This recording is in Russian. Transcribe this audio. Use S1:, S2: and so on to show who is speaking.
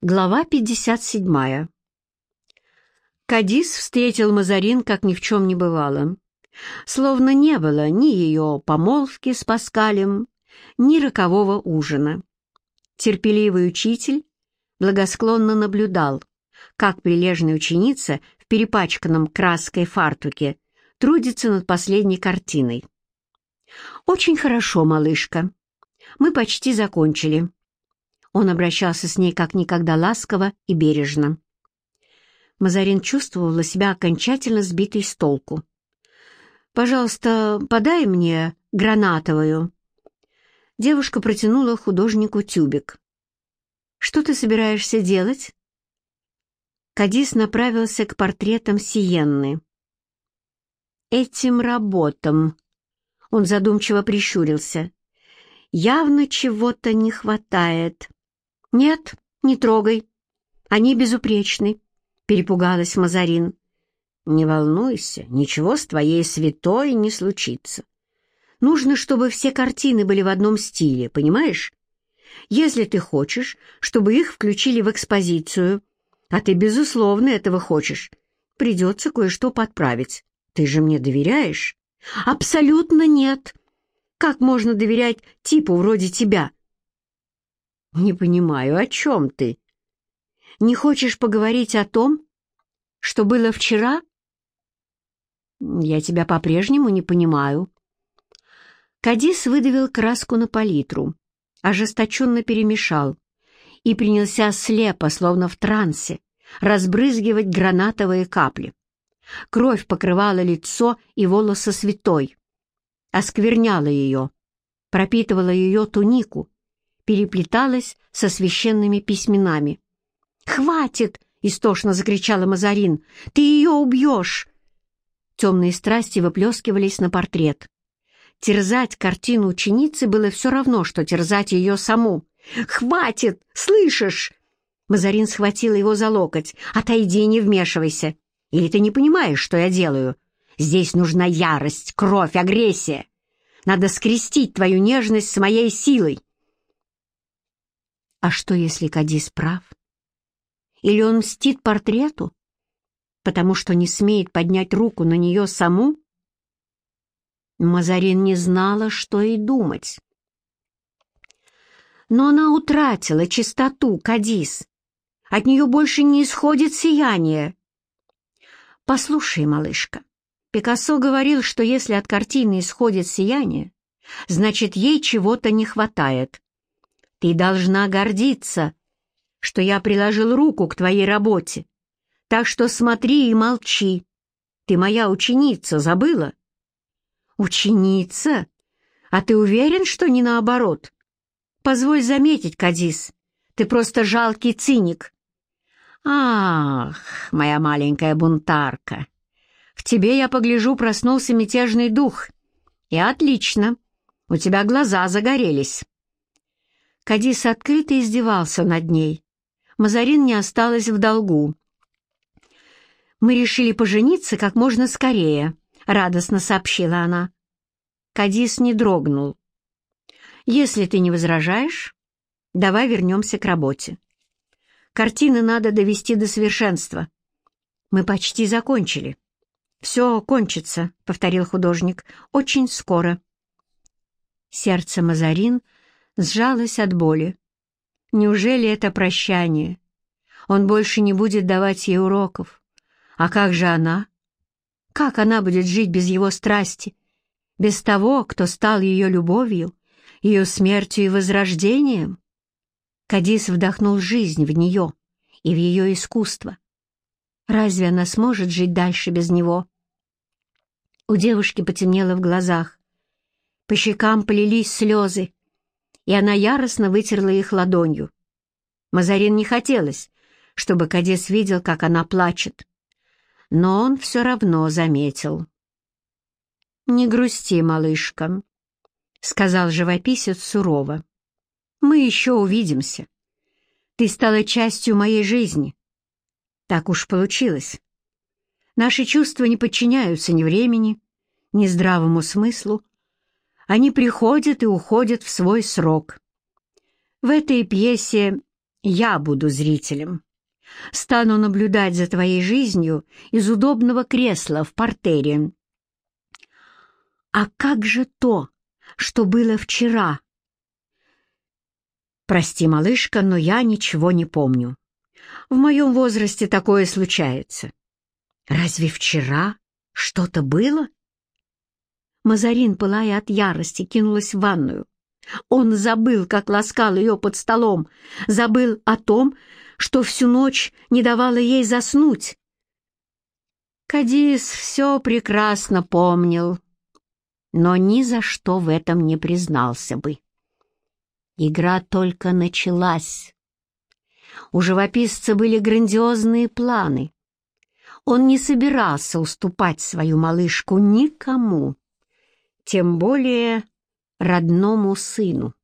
S1: Глава 57. Кадис встретил Мазарин, как ни в чем не бывало. Словно не было ни ее помолвки с Паскалем, ни рокового ужина. Терпеливый учитель благосклонно наблюдал, как прилежная ученица в перепачканном краской фартуке трудится над последней картиной. «Очень хорошо, малышка. Мы почти закончили. Он обращался с ней как никогда ласково и бережно. Мазарин чувствовала себя окончательно сбитой с толку. «Пожалуйста, подай мне гранатовую». Девушка протянула художнику тюбик. «Что ты собираешься делать?» Кадис направился к портретам Сиенны. «Этим работам...» Он задумчиво прищурился. «Явно чего-то не хватает». «Нет, не трогай. Они безупречны», — перепугалась Мазарин. «Не волнуйся, ничего с твоей святой не случится. Нужно, чтобы все картины были в одном стиле, понимаешь? Если ты хочешь, чтобы их включили в экспозицию, а ты, безусловно, этого хочешь, придется кое-что подправить. Ты же мне доверяешь?» «Абсолютно нет. Как можно доверять типу вроде тебя?» «Не понимаю, о чем ты? Не хочешь поговорить о том, что было вчера?» «Я тебя по-прежнему не понимаю». Кадис выдавил краску на палитру, ожесточенно перемешал и принялся слепо, словно в трансе, разбрызгивать гранатовые капли. Кровь покрывала лицо и волосы святой, оскверняла ее, пропитывала ее тунику, переплеталась со священными письменами. «Хватит!» — истошно закричала Мазарин. «Ты ее убьешь!» Темные страсти выплескивались на портрет. Терзать картину ученицы было все равно, что терзать ее саму. «Хватит! Слышишь?» Мазарин схватила его за локоть. «Отойди, не вмешивайся! Или ты не понимаешь, что я делаю? Здесь нужна ярость, кровь, агрессия. Надо скрестить твою нежность с моей силой. А что, если Кадис прав? Или он мстит портрету, потому что не смеет поднять руку на нее саму? Мазарин не знала, что и думать. Но она утратила чистоту, Кадис. От нее больше не исходит сияние. Послушай, малышка, Пикассо говорил, что если от картины исходит сияние, значит, ей чего-то не хватает. Ты должна гордиться, что я приложил руку к твоей работе. Так что смотри и молчи. Ты моя ученица, забыла? Ученица? А ты уверен, что не наоборот? Позволь заметить, Кадис, ты просто жалкий циник. Ах, моя маленькая бунтарка, в тебе, я погляжу, проснулся мятежный дух. И отлично, у тебя глаза загорелись. Кадис открыто издевался над ней. Мазарин не осталась в долгу. «Мы решили пожениться как можно скорее», — радостно сообщила она. Кадис не дрогнул. «Если ты не возражаешь, давай вернемся к работе. Картины надо довести до совершенства. Мы почти закончили». «Все кончится», — повторил художник, — «очень скоро». Сердце Мазарин — сжалась от боли. Неужели это прощание? Он больше не будет давать ей уроков. А как же она? Как она будет жить без его страсти, без того, кто стал ее любовью, ее смертью и возрождением? Кадис вдохнул жизнь в нее и в ее искусство. Разве она сможет жить дальше без него? У девушки потемнело в глазах. По щекам полились слезы и она яростно вытерла их ладонью. Мазарин не хотелось, чтобы Кадес видел, как она плачет. Но он все равно заметил. «Не грусти, малышка», — сказал живописец сурово. «Мы еще увидимся. Ты стала частью моей жизни. Так уж получилось. Наши чувства не подчиняются ни времени, ни здравому смыслу, они приходят и уходят в свой срок. В этой пьесе Я буду зрителем. Стану наблюдать за твоей жизнью из удобного кресла в портере. А как же то, что было вчера? Прости, малышка, но я ничего не помню. В моем возрасте такое случается. Разве вчера что-то было? Мазарин, пылая от ярости, кинулась в ванную. Он забыл, как ласкал ее под столом, забыл о том, что всю ночь не давала ей заснуть. Кадис все прекрасно помнил, но ни за что в этом не признался бы. Игра только началась. У живописца были грандиозные планы. Он не собирался уступать свою малышку никому, тем более родному сыну.